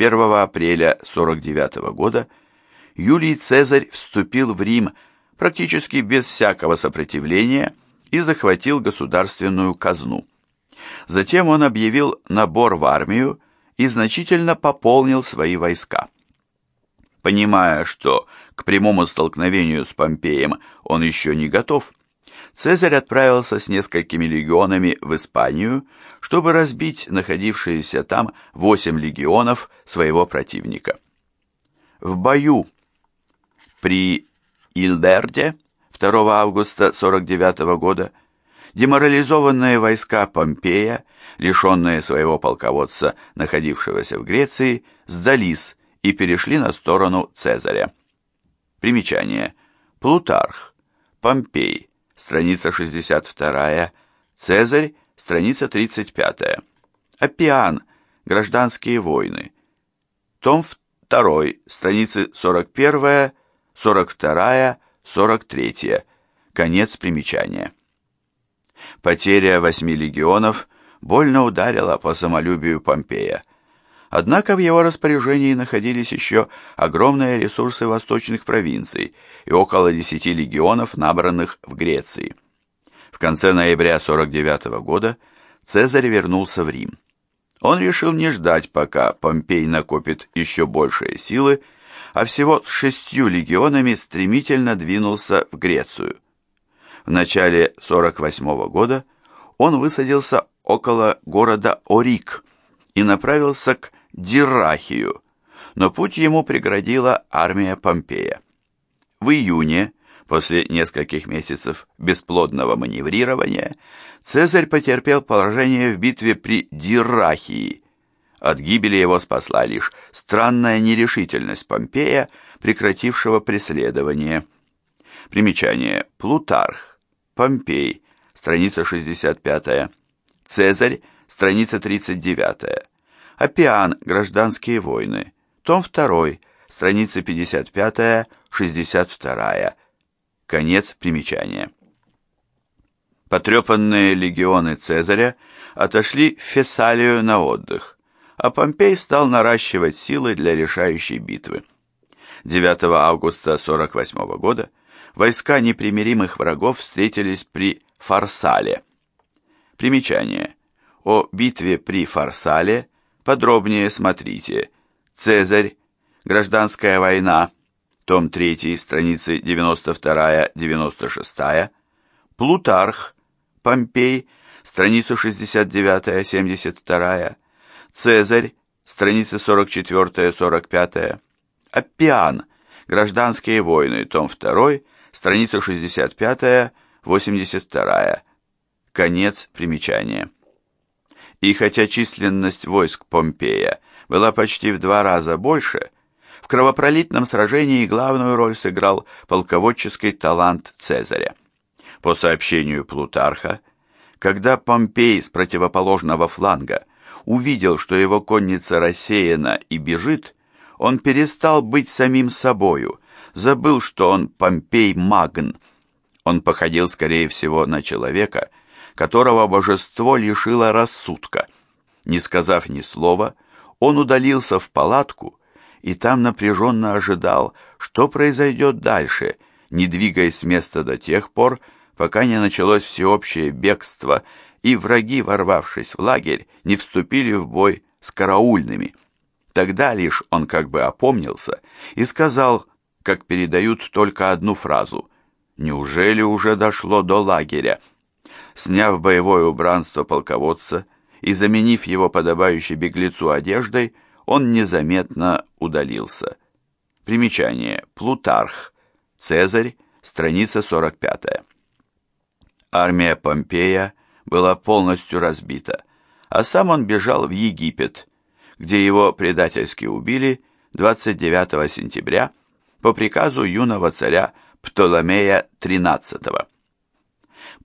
1 апреля 49 года Юлий Цезарь вступил в Рим практически без всякого сопротивления и захватил государственную казну. Затем он объявил набор в армию и значительно пополнил свои войска. Понимая, что к прямому столкновению с Помпеем он еще не готов, Цезарь отправился с несколькими легионами в Испанию, чтобы разбить находившиеся там восемь легионов своего противника. В бою при Ильдерде 2 августа 49 года деморализованные войска Помпея, лишенные своего полководца, находившегося в Греции, сдались и перешли на сторону Цезаря. Примечание. Плутарх. Помпей. Страница 62. Цезарь. Страница 35. Аппиан. Гражданские войны. Том 2. Страницы 41, 42, 43. Конец примечания. Потеря восьми легионов больно ударила по самолюбию Помпея. Однако в его распоряжении находились еще огромные ресурсы восточных провинций и около десяти легионов, набранных в Греции. Конце ноября 49 года Цезарь вернулся в Рим. Он решил не ждать, пока Помпей накопит еще большие силы, а всего с шестью легионами стремительно двинулся в Грецию. В начале 48 года он высадился около города Орик и направился к Дирахию, но путь ему преградила армия Помпея. В июне, после нескольких месяцев бесплодного маневрирования, Цезарь потерпел поражение в битве при Дирахии. От гибели его спасла лишь странная нерешительность Помпея, прекратившего преследование. Примечание. Плутарх. Помпей. Страница 65. Цезарь. Страница 39. Апиан. Гражданские войны. Том 2. Страница 55-62. Конец примечания. Потрепанные легионы Цезаря отошли в Фессалию на отдых, а Помпей стал наращивать силы для решающей битвы. 9 августа 48 года войска непримиримых врагов встретились при Фарсале. Примечание. О битве при Фарсале Подробнее смотрите. Цезарь. Гражданская война. Том 3, страницы 92-96. Плутарх. Помпей. Страница 69-72. Цезарь. Страницы 44-45. Аппиан. Гражданские войны. Том 2. Страница 65-82. Конец примечания. И хотя численность войск Помпея была почти в два раза больше, кровопролитном сражении главную роль сыграл полководческий талант Цезаря. По сообщению Плутарха, когда Помпей с противоположного фланга увидел, что его конница рассеяна и бежит, он перестал быть самим собою, забыл, что он Помпей Магн. Он походил, скорее всего, на человека, которого божество лишило рассудка. Не сказав ни слова, он удалился в палатку и там напряженно ожидал, что произойдет дальше, не двигаясь с места до тех пор, пока не началось всеобщее бегство, и враги, ворвавшись в лагерь, не вступили в бой с караульными. Тогда лишь он как бы опомнился и сказал, как передают только одну фразу «Неужели уже дошло до лагеря?» Сняв боевое убранство полководца и заменив его подобающей беглецу одеждой, он незаметно удалился. Примечание. Плутарх. Цезарь. Страница 45. Армия Помпея была полностью разбита, а сам он бежал в Египет, где его предательски убили 29 сентября по приказу юного царя Птоломея XIII.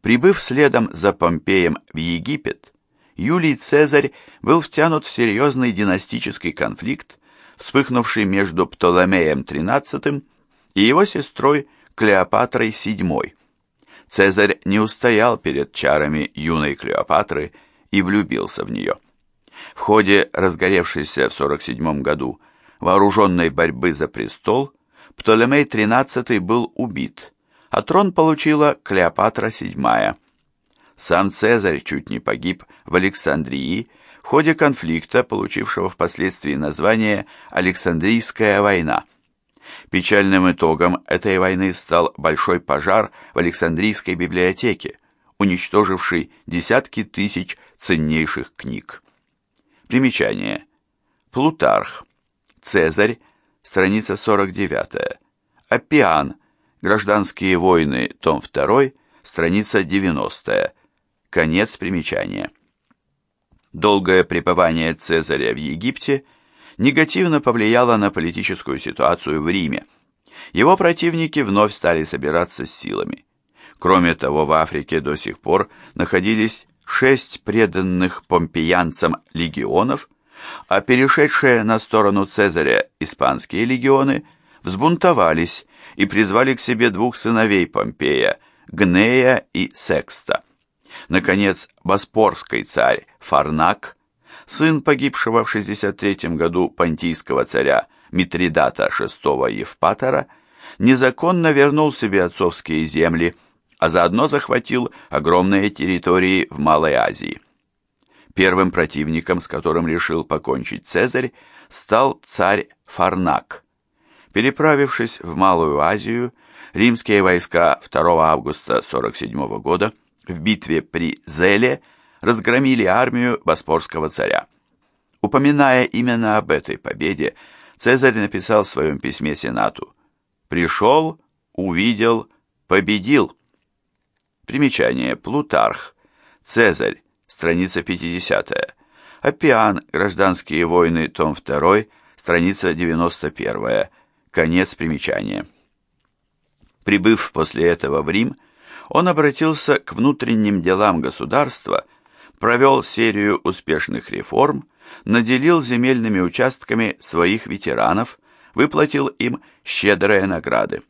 Прибыв следом за Помпеем в Египет, Юлий Цезарь был втянут в серьезный династический конфликт, вспыхнувший между Птоломеем XIII и его сестрой Клеопатрой VII. Цезарь не устоял перед чарами юной Клеопатры и влюбился в нее. В ходе разгоревшейся в 47 году вооруженной борьбы за престол Птолемей XIII был убит, а трон получила Клеопатра VII. Сам Цезарь чуть не погиб в Александрии в ходе конфликта, получившего впоследствии название Александрийская война. Печальным итогом этой войны стал большой пожар в Александрийской библиотеке, уничтоживший десятки тысяч ценнейших книг. Примечание. Плутарх. Цезарь. Страница 49. Аппиан. Гражданские войны. Том 2. Страница 90. Конец примечания. Долгое пребывание Цезаря в Египте негативно повлияло на политическую ситуацию в Риме. Его противники вновь стали собираться с силами. Кроме того, в Африке до сих пор находились шесть преданных помпеянцам легионов, а перешедшие на сторону Цезаря испанские легионы взбунтовались и призвали к себе двух сыновей Помпея, Гнея и Секста. Наконец, Боспорский царь Фарнак, сын погибшего в 63 году понтийского царя Митридата VI Евпатора, незаконно вернул себе отцовские земли, а заодно захватил огромные территории в Малой Азии. Первым противником, с которым решил покончить Цезарь, стал царь Фарнак. Переправившись в Малую Азию, римские войска 2 августа 47 года – в битве при Зеле разгромили армию Боспорского царя. Упоминая именно об этой победе, Цезарь написал в своем письме Сенату «Пришел, увидел, победил». Примечание. Плутарх. Цезарь. Страница 50. Аппиан. Гражданские войны. Том 2. Страница 91. Конец примечания. Прибыв после этого в Рим, он обратился к внутренним делам государства, провел серию успешных реформ, наделил земельными участками своих ветеранов, выплатил им щедрые награды.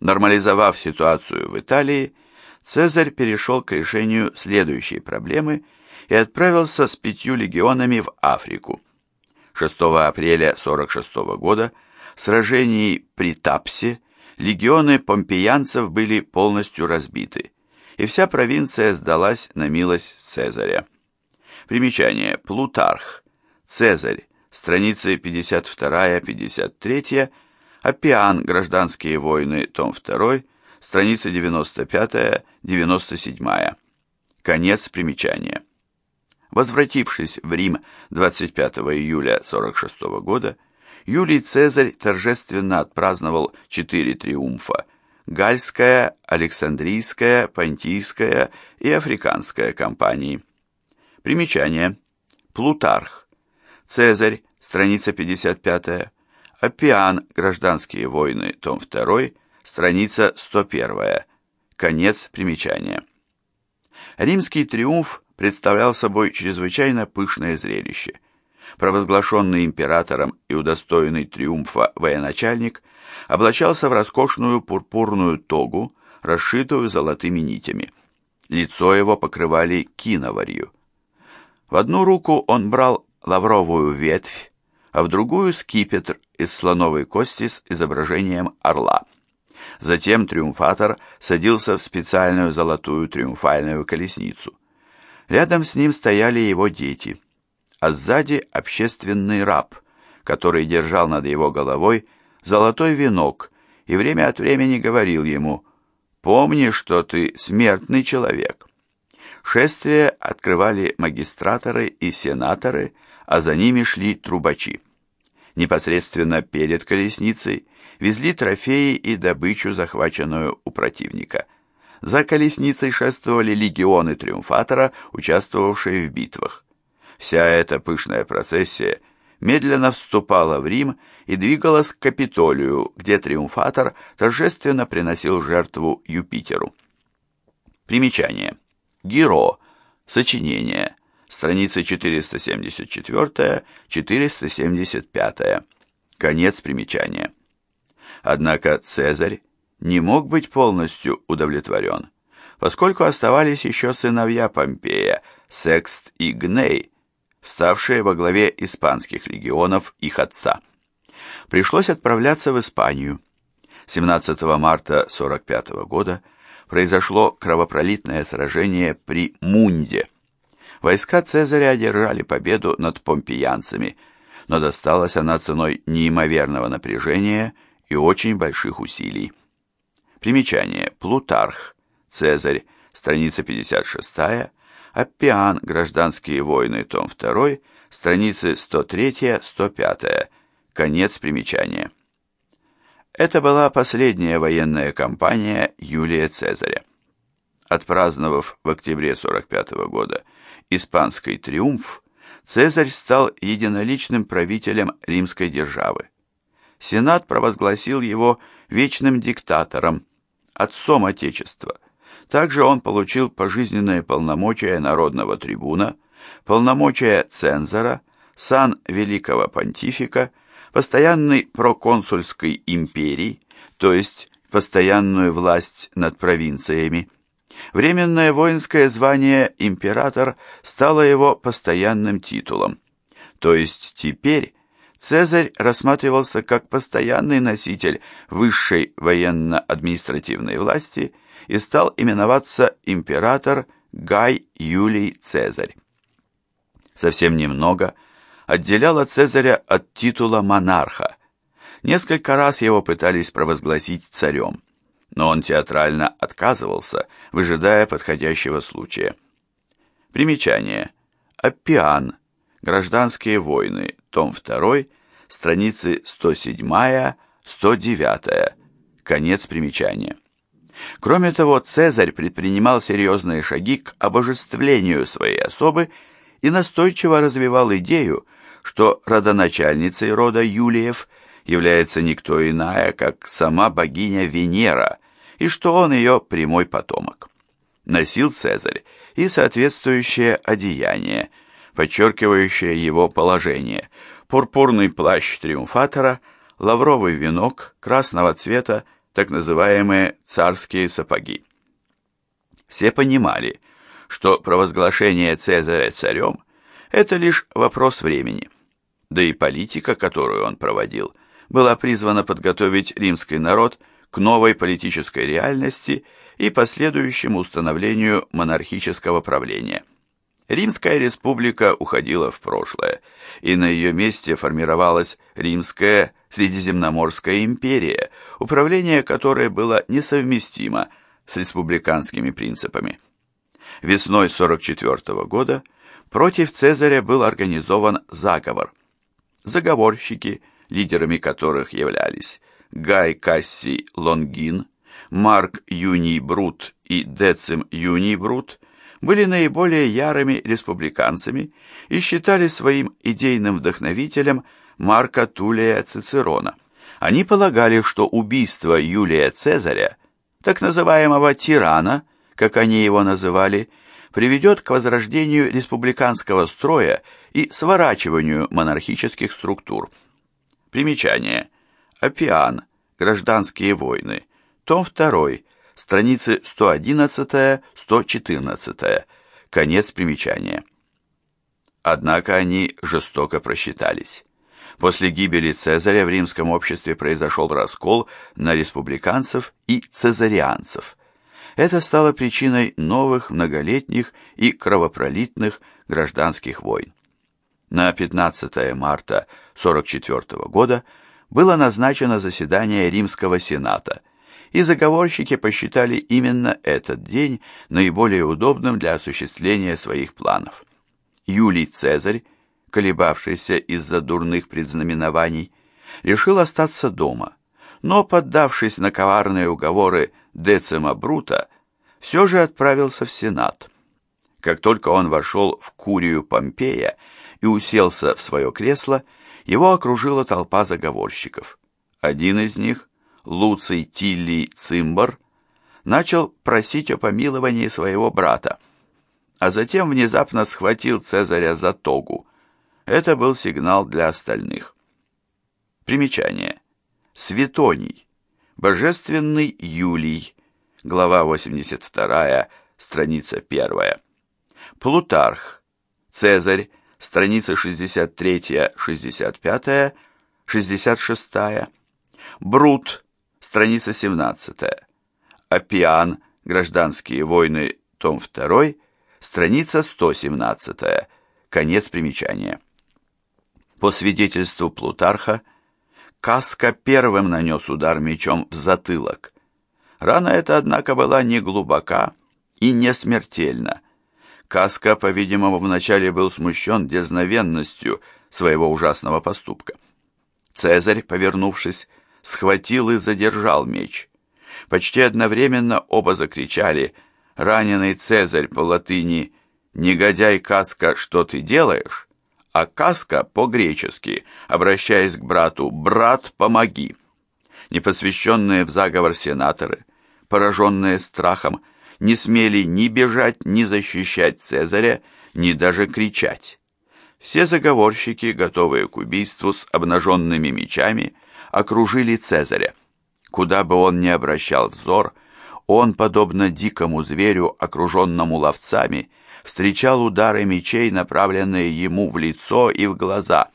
Нормализовав ситуацию в Италии, Цезарь перешел к решению следующей проблемы и отправился с пятью легионами в Африку. 6 апреля 46 года в сражении при Тапсе легионы помпеянцев были полностью разбиты, и вся провинция сдалась на милость Цезаря. Примечание. Плутарх. Цезарь. Страницы 52-53. Аппиан. Гражданские войны. Том 2. Страница 95-97. Конец примечания. Возвратившись в Рим 25 июля 46 года, Юлий Цезарь торжественно отпраздновал четыре триумфа – Гальская, Александрийская, Понтийская и Африканская кампании. Примечание. Плутарх. Цезарь, страница 55. Аппиан. Гражданские войны. Том 2. Страница 101. Конец примечания. Римский триумф представлял собой чрезвычайно пышное зрелище – провозглашенный императором и удостоенный триумфа военачальник, облачался в роскошную пурпурную тогу, расшитую золотыми нитями. Лицо его покрывали киноварью. В одну руку он брал лавровую ветвь, а в другую скипетр из слоновой кости с изображением орла. Затем триумфатор садился в специальную золотую триумфальную колесницу. Рядом с ним стояли его дети – а сзади общественный раб, который держал над его головой золотой венок и время от времени говорил ему «Помни, что ты смертный человек». Шествие открывали магистраторы и сенаторы, а за ними шли трубачи. Непосредственно перед колесницей везли трофеи и добычу, захваченную у противника. За колесницей шествовали легионы триумфатора, участвовавшие в битвах. Вся эта пышная процессия медленно вступала в Рим и двигалась к Капитолию, где триумфатор торжественно приносил жертву Юпитеру. Примечание. Геро. Сочинение. Страницы 474-475. Конец примечания. Однако Цезарь не мог быть полностью удовлетворен, поскольку оставались еще сыновья Помпея, Секст и Гней, ставшие во главе испанских легионов их отца. Пришлось отправляться в Испанию. 17 марта 45 года произошло кровопролитное сражение при Мунде. Войска Цезаря одержали победу над помпеянцами, но досталась она ценой неимоверного напряжения и очень больших усилий. Примечание. Плутарх. Цезарь. Страница 56. Аппиан. Гражданские войны. Том 2. Страницы 103-105. Конец примечания. Это была последняя военная кампания Юлия Цезаря. Отпраздновав в октябре 45 года испанский триумф, Цезарь стал единоличным правителем римской державы. Сенат провозгласил его вечным диктатором, отцом Отечества. Также он получил пожизненные полномочия народного трибуна, полномочия цензора, сан великого понтифика, постоянный проконсульской империи, то есть постоянную власть над провинциями. Временное воинское звание император стало его постоянным титулом. То есть теперь Цезарь рассматривался как постоянный носитель высшей военно-административной власти и стал именоваться император Гай Юлий Цезарь. Совсем немного отделяло Цезаря от титула монарха. Несколько раз его пытались провозгласить царем, но он театрально отказывался, выжидая подходящего случая. Примечание. Аппиан. Гражданские войны том 2, страницы 107-109, конец примечания. Кроме того, Цезарь предпринимал серьезные шаги к обожествлению своей особы и настойчиво развивал идею, что родоначальницей рода Юлиев является никто иная, как сама богиня Венера, и что он ее прямой потомок. Носил Цезарь и соответствующее одеяние – подчеркивающее его положение. Пурпурный плащ триумфатора, лавровый венок красного цвета, так называемые царские сапоги. Все понимали, что провозглашение Цезаря царем – это лишь вопрос времени. Да и политика, которую он проводил, была призвана подготовить римский народ к новой политической реальности и последующему установлению монархического правления. Римская республика уходила в прошлое, и на ее месте формировалась Римская Средиземноморская империя, управление которой было несовместимо с республиканскими принципами. Весной 44 года против Цезаря был организован заговор. Заговорщики, лидерами которых являлись Гай Кассий Лонгин, Марк Юний Брут и Децим Юний Брут – были наиболее ярыми республиканцами и считали своим идейным вдохновителем Марка Тулия Цицерона. Они полагали, что убийство Юлия Цезаря, так называемого тирана, как они его называли, приведет к возрождению республиканского строя и сворачиванию монархических структур. Примечание. Апиан. Гражданские войны. Том 2 страницы 111-114, конец примечания. Однако они жестоко просчитались. После гибели Цезаря в римском обществе произошел раскол на республиканцев и цезарианцев. Это стало причиной новых многолетних и кровопролитных гражданских войн. На 15 марта 44 года было назначено заседание Римского Сената – и заговорщики посчитали именно этот день наиболее удобным для осуществления своих планов. Юлий Цезарь, колебавшийся из-за дурных предзнаменований, решил остаться дома, но, поддавшись на коварные уговоры Децима Брута, все же отправился в Сенат. Как только он вошел в Курию Помпея и уселся в свое кресло, его окружила толпа заговорщиков. Один из них, Луций Тилли Цимбор, начал просить о помиловании своего брата, а затем внезапно схватил Цезаря за тогу. Это был сигнал для остальных. Примечание. Светоний. Божественный Юлий. Глава 82, страница 1. Плутарх. Цезарь. страницы 63, 65, 66, Брут, страница 17, Апиан, Гражданские войны, том 2, страница 117, конец примечания. По свидетельству Плутарха, Каска первым нанес удар мечом в затылок. Рана эта, однако, была не глубока и не смертельна. Каска, по-видимому, вначале был смущен дезновенностью своего ужасного поступка. Цезарь, повернувшись, схватил и задержал меч. Почти одновременно оба закричали «Раненый Цезарь» по латыни «Негодяй Каска, что ты делаешь?» А Каска по-гречески, обращаясь к брату «Брат, помоги!». Непосвященные в заговор сенаторы, пораженные страхом, не смели ни бежать, ни защищать Цезаря, ни даже кричать. Все заговорщики, готовые к убийству с обнаженными мечами, окружили Цезаря. Куда бы он ни обращал взор, он, подобно дикому зверю, окруженному ловцами, встречал удары мечей, направленные ему в лицо и в глаза,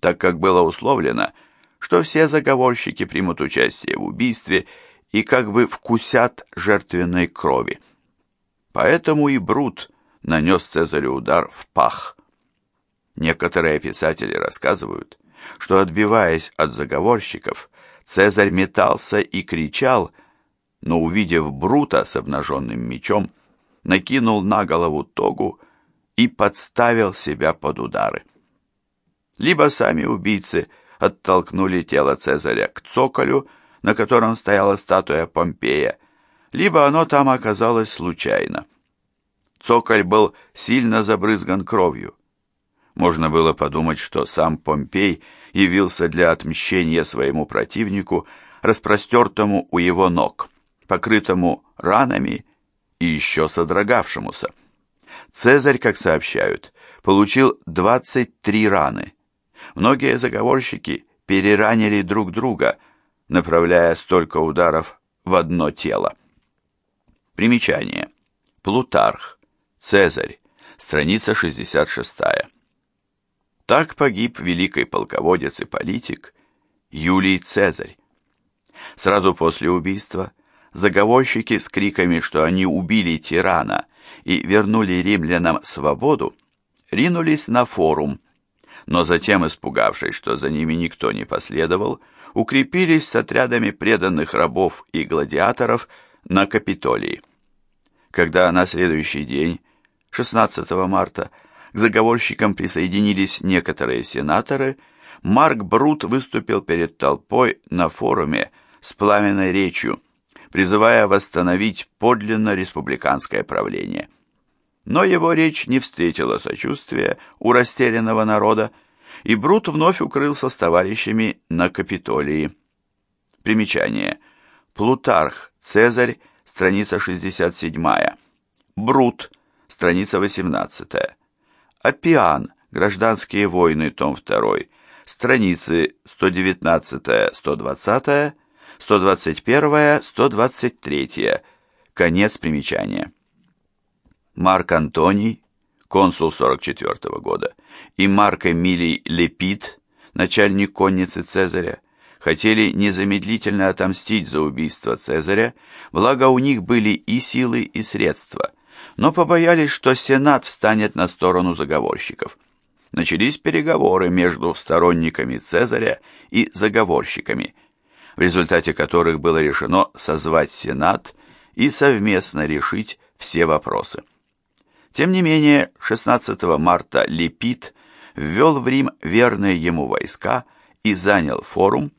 так как было условлено, что все заговорщики примут участие в убийстве и как бы вкусят жертвенной крови. Поэтому и Брут нанес Цезарю удар в пах. Некоторые писатели рассказывают, что, отбиваясь от заговорщиков, Цезарь метался и кричал, но, увидев Брута с обнаженным мечом, накинул на голову тогу и подставил себя под удары. Либо сами убийцы оттолкнули тело Цезаря к цоколю, на котором стояла статуя Помпея, либо оно там оказалось случайно. Цоколь был сильно забрызган кровью. Можно было подумать, что сам Помпей явился для отмщения своему противнику, распростертому у его ног, покрытому ранами и еще содрогавшемуся. Цезарь, как сообщают, получил 23 раны. Многие заговорщики переранили друг друга, направляя столько ударов в одно тело. Примечание. Плутарх. Цезарь. Страница 66. Так погиб великий полководец и политик Юлий Цезарь. Сразу после убийства – заговорщики с криками, что они убили тирана и вернули римлянам свободу, ринулись на форум, но затем, испугавшись, что за ними никто не последовал, укрепились с отрядами преданных рабов и гладиаторов на Капитолии. Когда на следующий день, 16 марта, к заговорщикам присоединились некоторые сенаторы, Марк Брут выступил перед толпой на форуме с пламенной речью, призывая восстановить подлинно республиканское правление. Но его речь не встретила сочувствия у растерянного народа, и Брут вновь укрылся с товарищами на Капитолии. Примечание. Плутарх, Цезарь, страница 67. Брут, страница 18. Апиан, Гражданские войны, том 2, страницы 119-120, 121, 123. Конец примечания. Марк Антоний, консул 44 -го года, и Марк Эмилий Лепит, начальник конницы Цезаря, хотели незамедлительно отомстить за убийство Цезаря, благо у них были и силы, и средства, но побоялись, что Сенат встанет на сторону заговорщиков. Начались переговоры между сторонниками Цезаря и заговорщиками – в результате которых было решено созвать Сенат и совместно решить все вопросы. Тем не менее, 16 марта Лепит ввел в Рим верные ему войска и занял форум,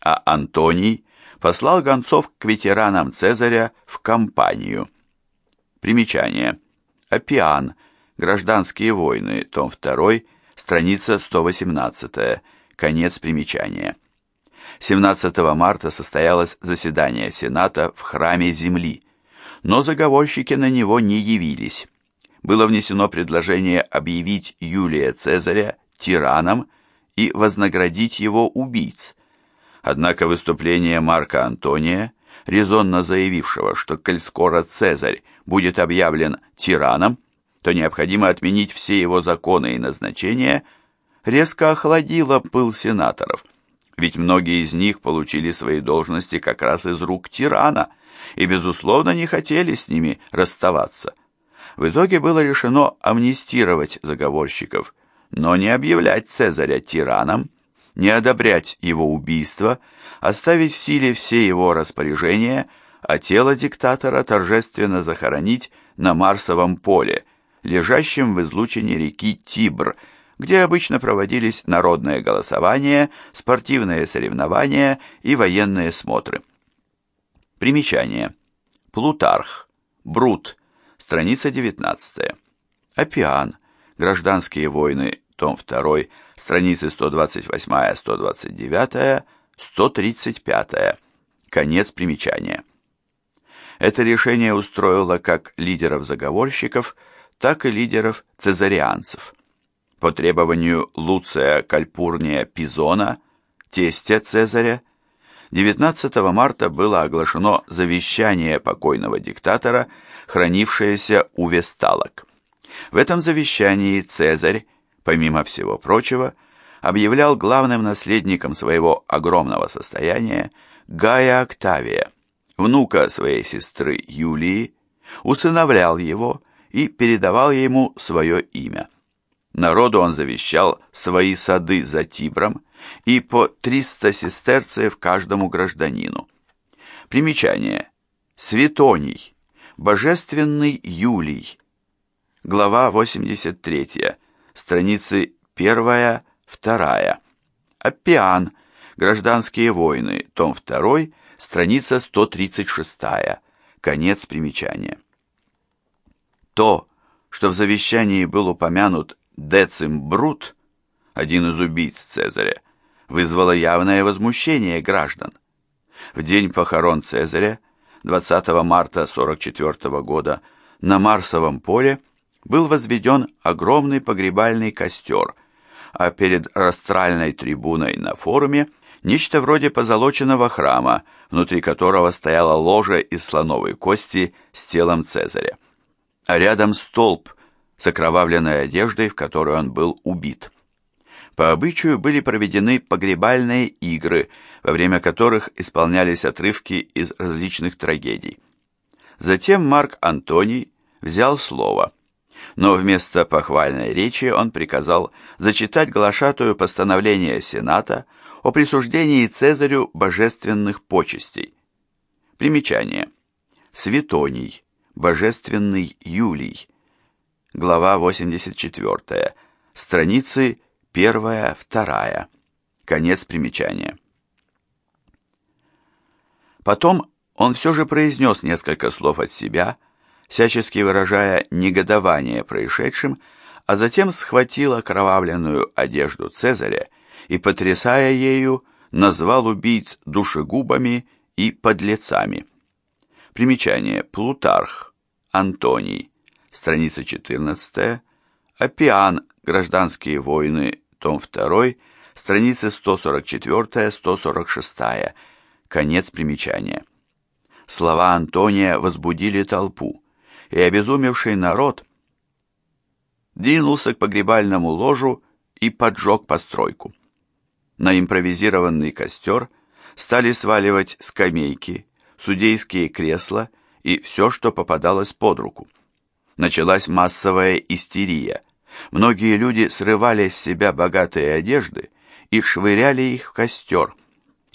а Антоний послал гонцов к ветеранам Цезаря в кампанию. Примечание. Апиан. Гражданские войны. Том 2. Страница 118. Конец примечания. 17 марта состоялось заседание Сената в храме Земли, но заговорщики на него не явились. Было внесено предложение объявить Юлия Цезаря тираном и вознаградить его убийц. Однако выступление Марка Антония, резонно заявившего, что коль скоро Цезарь будет объявлен тираном, то необходимо отменить все его законы и назначения, резко охладило пыл сенаторов, ведь многие из них получили свои должности как раз из рук тирана и, безусловно, не хотели с ними расставаться. В итоге было решено амнистировать заговорщиков, но не объявлять Цезаря тираном, не одобрять его убийство, оставить в силе все его распоряжения, а тело диктатора торжественно захоронить на Марсовом поле, лежащем в излучине реки Тибр, где обычно проводились народное голосование, спортивные соревнования и военные смотры. Примечание. Плутарх. Брут. Страница 19. Опиан. Гражданские войны. Том 2. Страницы 128, 129, 135. Конец примечания. Это решение устроило как лидеров заговорщиков, так и лидеров цезарианцев. По требованию Луция Кальпурния Пизона, тестя Цезаря, 19 марта было оглашено завещание покойного диктатора, хранившееся у Весталок. В этом завещании Цезарь, помимо всего прочего, объявлял главным наследником своего огромного состояния Гая Октавия, внука своей сестры Юлии, усыновлял его и передавал ему свое имя. Народу он завещал свои сады за Тибром и по 300 сестерцев каждому гражданину. Примечание. Светоний. Божественный Юлий. Глава 83. Страницы 1-2. Аппиан. Гражданские войны. Том 2. Страница 136. Конец примечания. То, что в завещании был упомянут Децим Брут, один из убийц Цезаря, вызвало явное возмущение граждан. В день похорон Цезаря, 20 марта 44 года, на Марсовом поле был возведен огромный погребальный костер, а перед растральной трибуной на форуме нечто вроде позолоченного храма, внутри которого стояла ложа из слоновой кости с телом Цезаря а рядом столб с окровавленной одеждой, в которой он был убит. По обычаю были проведены погребальные игры, во время которых исполнялись отрывки из различных трагедий. Затем Марк Антоний взял слово, но вместо похвальной речи он приказал зачитать глашатую постановление Сената о присуждении Цезарю божественных почестей. Примечание. Светоний. Божественный Юлий. Глава 84. Страницы 1-2. Конец примечания. Потом он все же произнес несколько слов от себя, всячески выражая негодование происшедшим, а затем схватил окровавленную одежду Цезаря и, потрясая ею, назвал убийц душегубами и подлецами. Примечание. Плутарх. Антоний. Страница 14. Опиан. Гражданские войны. Том 2. Страницы 144-146. Конец примечания. Слова Антония возбудили толпу, и обезумевший народ двинулся к погребальному ложу и поджег постройку. На импровизированный костер стали сваливать скамейки, судейские кресла и все, что попадалось под руку. Началась массовая истерия. Многие люди срывали с себя богатые одежды и швыряли их в костер.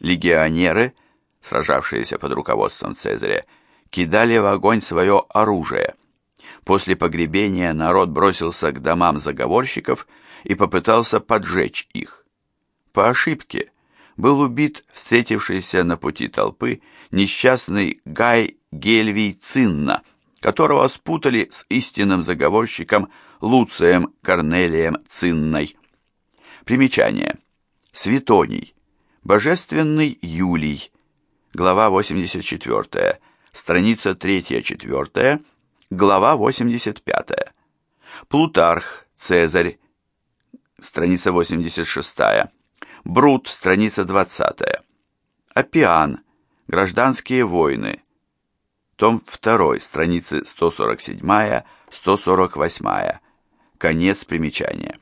Легионеры, сражавшиеся под руководством Цезаря, кидали в огонь свое оружие. После погребения народ бросился к домам заговорщиков и попытался поджечь их. По ошибке был убит встретившийся на пути толпы несчастный Гай Гельвий Цинна, которого спутали с истинным заговорщиком Луцием Корнелием Цинной. Примечание. Светоний. Божественный Юлий. Глава 84. Страница 3-4. Глава 85. Плутарх. Цезарь. Страница 86. Брут. Страница 20. Апиан. Гражданские войны. Том 2, страницы 147-148, конец примечания.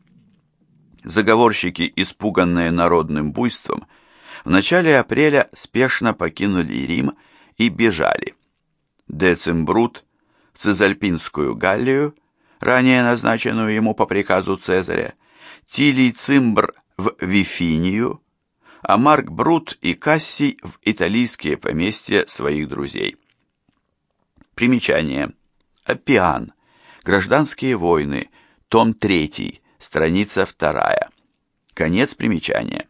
Заговорщики, испуганные народным буйством, в начале апреля спешно покинули Рим и бежали. Децимбрут в Цезальпинскую Галлию, ранее назначенную ему по приказу Цезаря, Тилий Цимбр в Вифинию, а Марк Брут и Кассий в италийские поместья своих друзей. Примечание. Апиан. Гражданские войны. Том 3. Страница 2. Конец примечания.